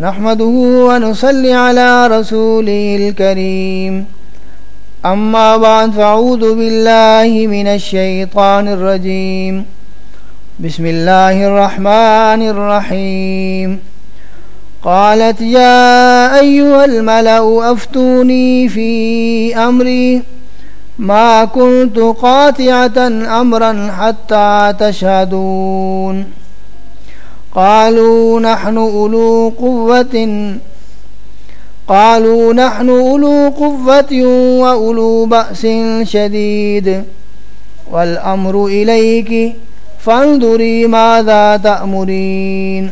نحمده ونصلي على رسوله الكريم. أما بعد فأعوذ بالله من الشيطان الرجيم. بسم الله الرحمن الرحيم. قالت يا أيها الملأ أفتوني في أمري. ما كنت قاطعة أمرا حتى تشهدون. قالوا نحن أولو قوة، قالوا نحن أولو قوة وأولو بأس شديد، والأمر إليك فانظري ماذا تأمرين.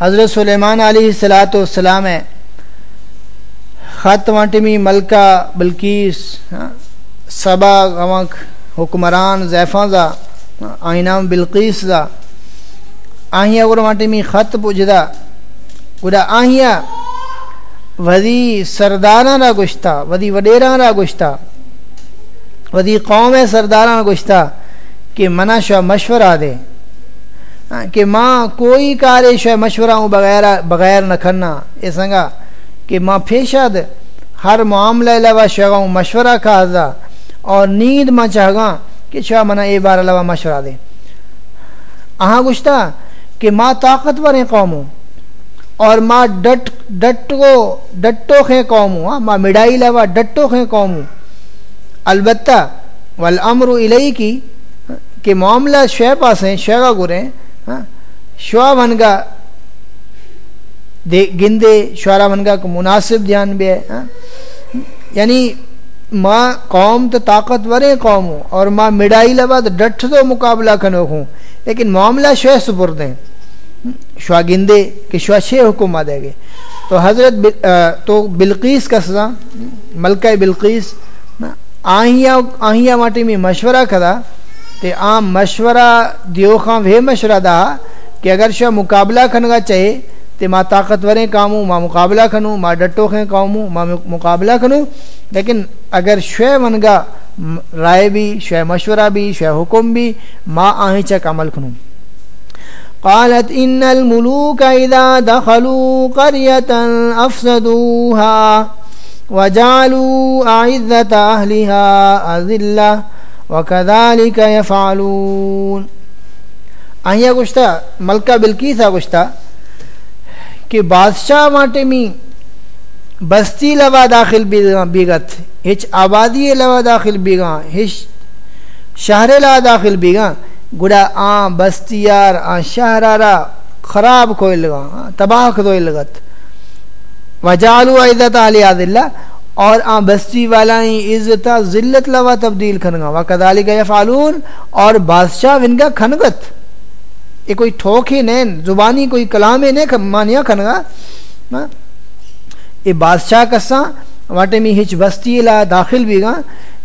حضرت سلیمان علیہ السلاۃ والسلام ہے خط وانٹمی ملکہ بلکیس ہاں، سبا غمک حکمران، زیفاں زا آئینام بلقیس زا آہیا گر وانٹمی خط پوجدا گڑا آہیا ودی سرداراں را گشتا ودی وڈیراں را گشتا ودی قوم سرداراں گشتا کہ منا شو مشورہ دے۔ ہاں، کہ ماں کوئی کارے شو مشورہ ہوں بغیر بغیر نہ کھنا یہ سنگا کہ ماں پھیشد ہر معاملہ لوا شگاؤں مشورہ کھا اور نیند ماں چاہگا کہ شاہ منا اے بار لوا مشورہ دے۔ اہاں گشتا کہ ماں طاقتور ہیں قوموں اور ماں ڈٹ ڈٹو ڈٹو خیں قوموں۔ ہاں ماں مڈائی لوا ڈٹو خیں قوموں۔ البتہ والامر الی کی کہ معاملہ شہ پاس ہیں شہ گریں شعا ونگا دے، گندے شعرا ونگا کو مناسب دھیان بھی ہے۔ یعنی ماں قوم تو طاقتور قوم ہوں اور ماں مڈائی لبا تو ڈٹ تو مقابلہ کنو ہوں۔ لیکن معاملہ شہ سپرد ہیں۔ گندے کہ شعا چھ حکم دے گے تو حضرت تو بلقیس کا سزا، ملکہ بلقیس آہیا آہیا ماٹی میں مشورہ کھدا تے عام مشورہ دیو خاں وہ مشورہ دا کہ اگر شاہ مقابلہ کھنگا چاہے تے ماں طاقتوریں کاموں ماں مقابلہ کھنوں ماں ڈٹو خیں کاموں ماں مقابلہ کھنوں لیکن اگر شہ منگا رائے بھی شہ مشورہ بھی شہ حکم بھی ماں آہیں چک عمل کھنوں قالت ان الملوك اذا دخلوا قريه افسدوها وجعلوا اعزه اهلها اذله وكذلك يفعلون۔ آہیا گشتا ملکہ بلکی تھا کہ بادشاہ ماٹے میں بستی لوا داخل بیگت، ہچ آبادی لوا داخل بیگا، ہچ شہر لوا داخل بیگا۔ گڑا آن بستیار آن شہرارا خراب کوئی لگا تباہ کوئی لگت۔ وجالو عزت علی اللہ اور آ بستی والا عزت، ذلت لوا تبدیل کھنگا وا کدالی کا فالون اور بادشاہ ونگا کھنگت یہ کوئی ٹھوک ہی نہیں، زبانی کوئی کلام ہی نہیں مانیا کھنگا۔ یہ بادشاہ کساں؟ واٹے میں ہچ بستی لا داخل بھی گا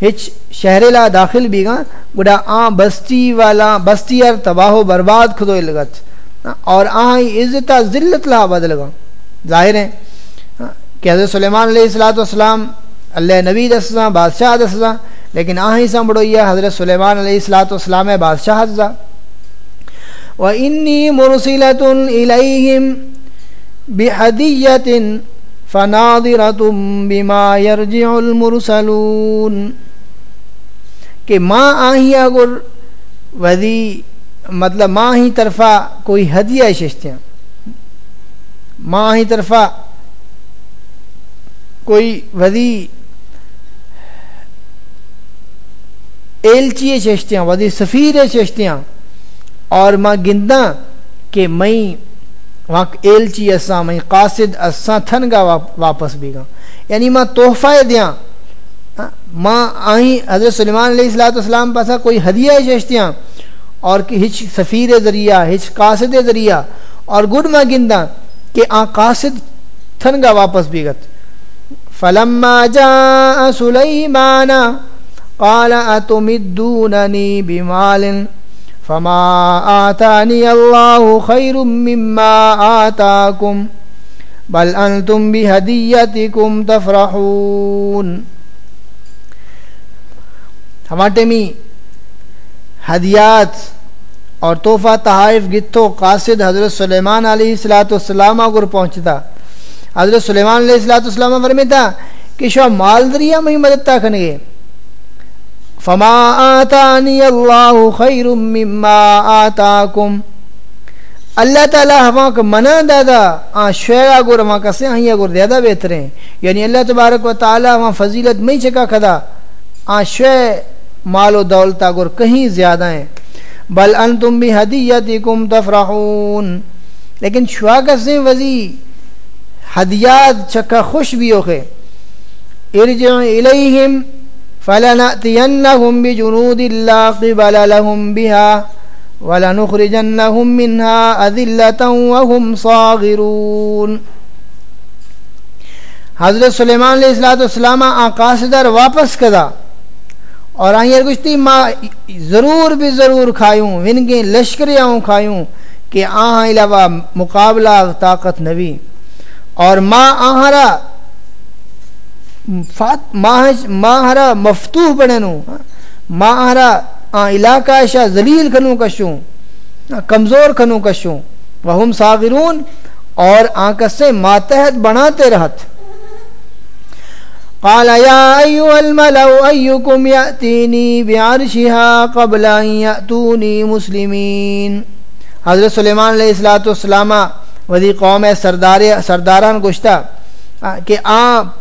ہچ شہر لا داخل بھی گا گڑا آ بستی والا، بستی اور تباہ و برباد کھدو لگت۔ اور آ عزت ذلت لا بدل گا ظاہر ہے۔ کہ حضرت سلیمان علیہ السلاۃ والسلام اللہ نبی دسا بادشاہ دسا لیکن آہیں سا بڑویا حضرت سلیمان علیہ السلاۃ والسلام بادشاہ دسا وَإِنِّي مُرْسِلَةٌ إِلَيْهِمْ بِحَدِيَّةٍ فَنَاظِرَةٌ بِمَا يَرْجِعُ الْمُرْسَلُونَ کہ ماں آہیں اگر وذی مطلب ماں ہی طرفہ کوئی ہدیہ ششتیاں۔ ماں ہی طرفہ کوئی ودی ایلچی چشتیاں ودی سفیر چشتیاں اور ماں گنداں کہ میں وہاں ایلچی جی اساں میں قاصد اساں تھن گا واپس بھی گا۔ یعنی ماں تحفہ دیاں ماں آئیں حضرت سلیمان علیہ السلاۃ والسلام پاسا کوئی ہدیہ چشتیاں اور کہ ہچ سفیر ذریعہ، ہچ قاصد ذریعہ۔ اور گڈ ماں گنداں کہ آ قاصد تھن گا واپس بھی گت۔ فلما جاء سليمان قال أتمدونني بمال؟ فما آتاني الله خير مما آتاكم بل أنتم بهديتكم تفرحون ہمارے میں ہدیات اور تحفہ تحائف گتھو قاصد حضرت سلیمان علیہ السلاۃ والسلام گر پہنچتا۔ حضرت سلیمان علیہ السلاۃ والسلام فرمیتا کہ شو مال دریا میں مدد تا کنگے فما آتانی اللہ خیر مما آتاکم اللہ تعالیٰ ہوا کا منع دادا آن شویگا گور ہوا کسے آئیں گور دیادہ بہتریں یعنی اللہ تبارک و تعالیٰ ہوا فضیلت میں چکا کھدا۔ آن شوی مال و دولتا گور کہیں زیادہ ہیں۔ بل انتم بھی حدیتکم تفرحون۔ لیکن شوا کسے وزی حدیات چکا خوش بھی ہوکے۔ ارجع الیہم۔ فلنأتینہم بجنود اللہ قبل لهم بها وَلَنُخْرِجَنَّهُمْ مِنْهَا أَذِلَّةً وَهُمْ صَاغِرُونَ. حضرت سلیمان علیہ السلام والسلام آقا در واپس کدا اور آئیں گشتی ما ضرور بھی ضرور کھائیوں، ونگیں، لشکریاں کھائیوں کہ آہاں علاوہ مقابلہ طاقت نبی اور ما آہرا ماہرا مفتوح بڑھنوں ہاں؟ ماہرا آ علاقہ شاہ ذلیل کنو کشوں کمزور کنو کشوں۔ وہم صاغرون اور آنکس سے ماتحت بناتے رہت۔ قال، یا ایوہ الملو ایکم یأتینی بعرشها قبل ان یأتونی مسلمین۔ حضرت سلیمان علیہ السلام ودی قوم سرداران گشتا کہ آن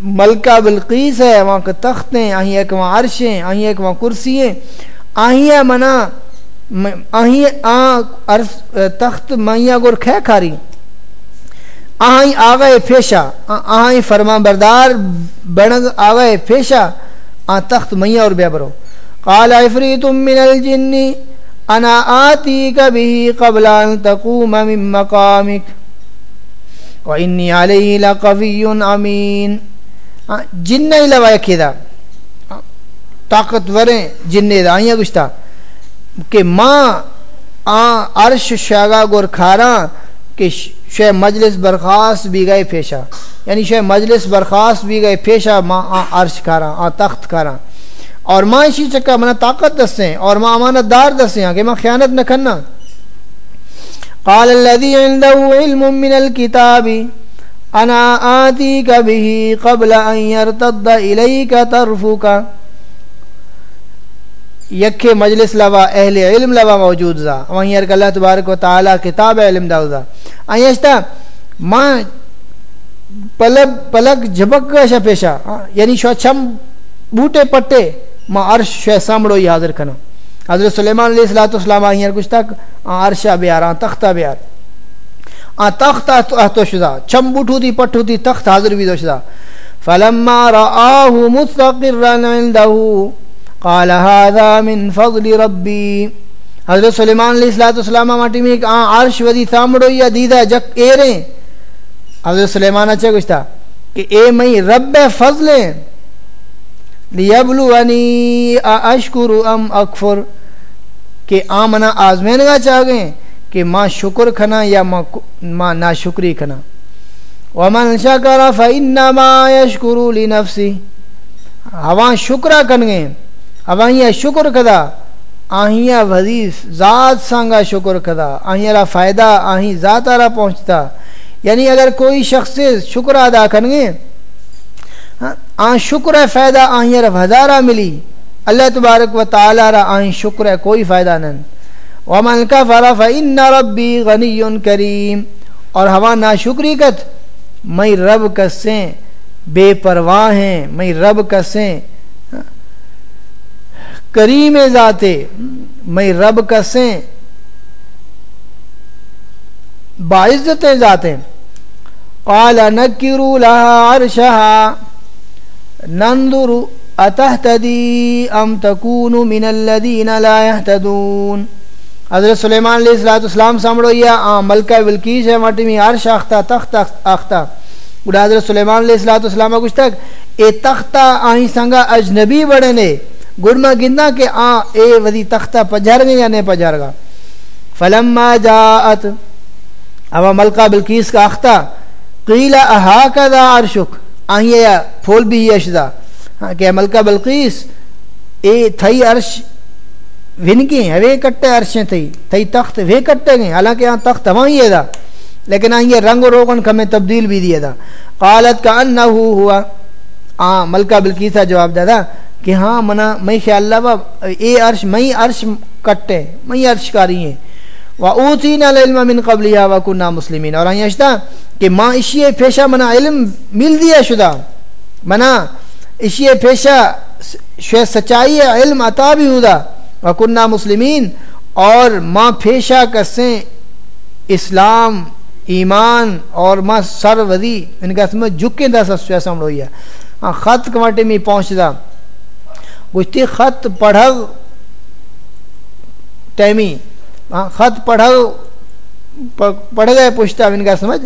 ملکہ بلقیس ہے، وہاں کے تخت ہیں آہیں ایک وہاں عرشیں آہیں ایک وہاں کرسی ہیں۔ آہیں ہے منا آہیں آن تخت مائیاں گر کھے کھاری۔ آہیں آگئے پیشا آہیں فرما بردار بڑنگ آگئے پیشا آن تخت مائیاں اور بے برو قال عفریت من الجن، انا آتی کبھی قبل ان تقوم من مقامک۔ وإني عليه لقوي أمين ہاں، جن علاوہ کھیدا طاقتوریں جن دا آئیں گشتا کہ ماں آ عرش شاگا گور کھارا کہ شے مجلس برخاست بھی گئے پیشا یعنی شے مجلس برخاست بھی گئے پیشا ماں آ عرش کھارا آ تخت کھارا اور ماں اسی چکا منا طاقت دسیں، اور ماں امانت دار دسیں کہ ماں خیانت نہ کرنا۔ قال الذي عنده علم من الكتاب انا آتی کا قبل ان يرتد الیک طرفک یک مجلس لوا اہل علم لوا موجود زا۔ وہیں ارک اللہ تبارک و تعالی کتاب علم دا دا آئیشتا ماں پلک پلک جھبک شا پیشا یعنی شو چھم بوٹے پٹے ماں عرش شو سامڑو ہی حاضر کنا۔ حضرت سلیمان علیہ السلام آئیں ارکش تک عرشہ بیار تختہ بیار۔ آ، تخت احتو شدا چمبوٹو دی پٹھو دی تخت حاضر بھی دو شدا فلما رآه مستقرا عنده، قال هذا من فضل ربی حضرت سلیمان علیہ السلام ماٹی میں آن عرش ودی ثامڑو یا دیدہ جک ایریں۔ حضرت سلیمان اچھا گشتا کہ، اے مئی رب فضلیں، لیبلونی اشکر ام اکفر، کہ، آمنا آزمین گا چاہ گئے کہ ماں شکر کھنا یا ماں ناشکری کھنا۔ ومن شکر فإنما يشکر لنفسی ہواں شکرہ کنگے ہواں شکر کدا آہیاں وزیف ذات سانگا شکر کدا آہیاں را فائدہ آہیں ذات آرہ پہنچتا۔ یعنی اگر کوئی شخص شکر ادا کنگے آن شکر ہے فائدہ آہیاں را ہزارہ ملی، اللہ تبارک و تعالی را آہیں شکر ہے کوئی فائدہ نہیں ومن کفر فإن ربی غنی کریم۔ اور ہوا ناشکری کت میں رب کسیں بے پرواہ ہیں میں رب کسیں کریم ذاتے میں رب کسیں باعزت ذاتے۔ قال نکرو لها عرشها ننظر اتہتدی ام تکون من الذین لا يهتدون حضرت سلیمان علیہ السلام اسلام سامڑو یا آن ملکہ بلکیش ہے مٹی میں عرش آختا، تخت آختا۔ گڑا حضرت سلیمان علیہ السلام اسلام کچھ تک، اے تختہ آہیں سنگا اجنبی بڑے نے گڑ میں گندہ کہ آن اے ودی تختہ پجھر گئے یا نہیں پجھر گا۔ فلما جاعت اب ملکہ بلکیس کا آختا، قیل احاکذا عرشک؟ آہیں یا پھول بھی یہ اشدا ہاں، کہ ملکہ بلقیس اے تھئی عرش ونگیں وے کٹے عرشیں تھی تھی تخت، وے کٹے گئے حالانکہ یہاں تخت وہیں ہے دا۔ لیکن آئیں یہ رنگ و روغن کمیں تبدیل بھی دیا دا۔ قالت کا ان ہوا۔ ہاں ملکہ بلکیسا جواب دادا کہ ہاں منا میں خیال لبا اے عرش میں عرش کٹے میں عرش کاری ہیں۔ وَأُوتِينَ الْعِلْمَ مِنْ قَبْلِهَا وَكُنَّا مُسْلِمِينَ اور آئیں اشتا کہ ماں اشیے پیشہ منا علم مل دیا شدہ۔ منا اشیے پیشہ شوی سچائی علم عطا بھی ہو دا وَكُنَّا مسلمین اور ماں پیشہ کسیں اسلام، ایمان اور ماں سر ودی ان کا سمجھ جھکیں دا سسویا سمڑوئی ہے ہاں خط کماٹے میں پہنچ دا۔ گوشتی خط پڑھگ ٹیمی۔ ہاں خط پڑھو پڑھ گئے پوچھتا ان کا سمجھ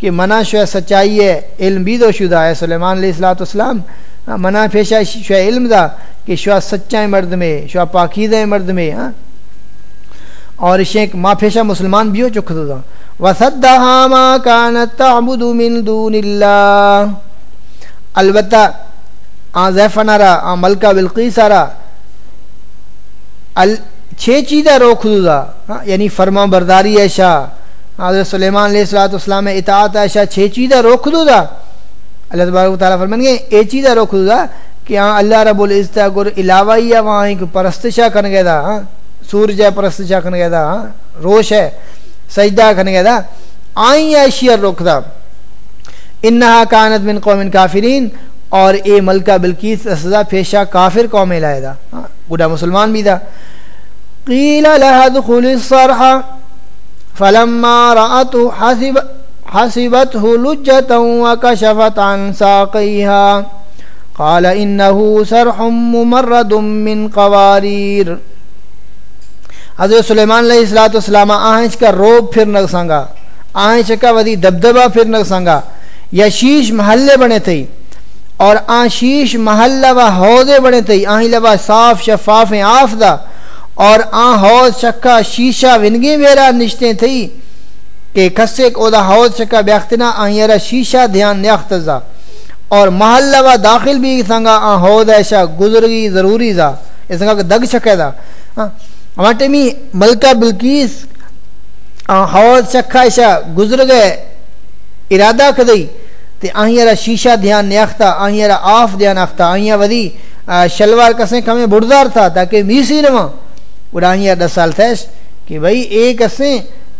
کہ منع شو سچائی ہے، علم بھی دو شدہ ہے، سلیمان علیہ السلاۃ والسلام ہاں منع پیشہ شو علم دا کہ شو سچائیں مرد میں شو پاکید مرد میں ہاں۔ اور شیخ ماں پیشہ مسلمان بھی ہو چکھ دا وَصَدَّهَا مَا كَانَتْ تَعْبُدُ مِن دُونِ اللَّهِ۔ البتہ آن زیفنا را آن ملکہ بلقیسہ را چھ چیزیں روک دا ہاں، یعنی فرما برداری ایشا حضرت سلیمان علیہ السلاۃ والسلام اطاعت ایشا چھ چیزیں روک دو دا اللہ تبارک تعالیٰ فرمان گے، اے چیزیں روک دو دا کہ ہاں اللہ رب العزت گر علاوہ ہی ہے، وہاں ایک پرستشا کن گئے دا ہاں سورج ہے پرستشا کن گئے دا ہاں روش ہے، سجدہ کن گئے دا آئیں ایشیا روک دا انہا کانت من قوم کافرین، اور اے ملکہ بلکیس سزا پیشہ کافر قوم لائے دا ہاں گڈا مسلمان بھی دا قيل لها ادخل الصرح، فلما رأته حسب حسبته لجة وكشفت عن ساقيها. قال إنه سرح ممرد من قوارير. حضرت سلیمان علیہ السلام والسلام، آہنچ کا روب پھر نگ سنگا. آہنچ کا ودی دبدبہ پھر نگ سنگا. یا شیش محلے بنے تھی اور آن شیش محلہ و حوضے بنے تھی آہیں لبا صاف، شفاف آف دا اور آن حوض شکا، شیشہ ونگی میرا نشتے تھی کہ کسے کو دا حوض شکا بیختنا آن یرا شیشہ دھیان نیختزا اور محلہ و داخل بھی سنگا، آن حوض ایشا گزرگی ضروری زا۔ اس سنگا دگ شکے دا۔ ہاں۔ ہمارے میں ملکہ بلکیس، آن حوض شکا ایشا گزر گئے ارادہ کدئی۔ تے آن یرا شیشہ دھیان نیختا آن یرا آف دھیان اختا آن یرا ودی شلوار کسے کمیں بڑدار تھا تاکہ میسی نمہ اڑائیں دس سال تھیس کہ بھائی ایک اسیں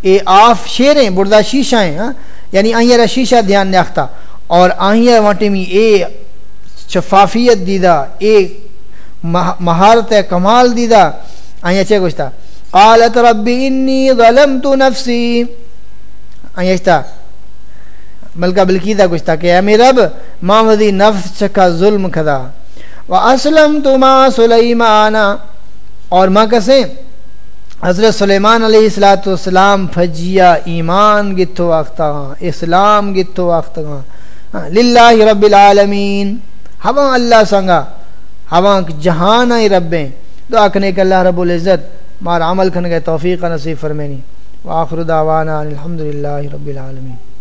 اے آف شیریں، بردہ شیشائیں ہاں؟ یعنی آئیں را شیشہ دھیان نیاختا اور آئیں وانٹے میں اے شفافیت دیدہ، اے مہارت کمال دیدہ۔ آئیں اچھے گوشتا قالت ربی انی ظلمت نفسی۔ آئیں اچھتا ملکہ بلکیدہ گوشتا کہ اے میرے رب ماں وزی نفس چکا ظلم کھدا۔ وَأَسْلَمْتُ مَا سُلَيْمَانَ اور ماں کسیں؟ حضرت سلیمان علیہ السلاۃ والسلام فجیا ایمان گتھو آخت اسلام گتھو آختا ہاں، للہ رب العالمین ہواں اللہ سنگا ہواں جہان آئی ربیں دعا کنے کہ اللہ رب العزت مار عمل کھن گئے توفیق نصیب فرمینی۔ وآخر دعوانا الحمدللہ رب العالمین۔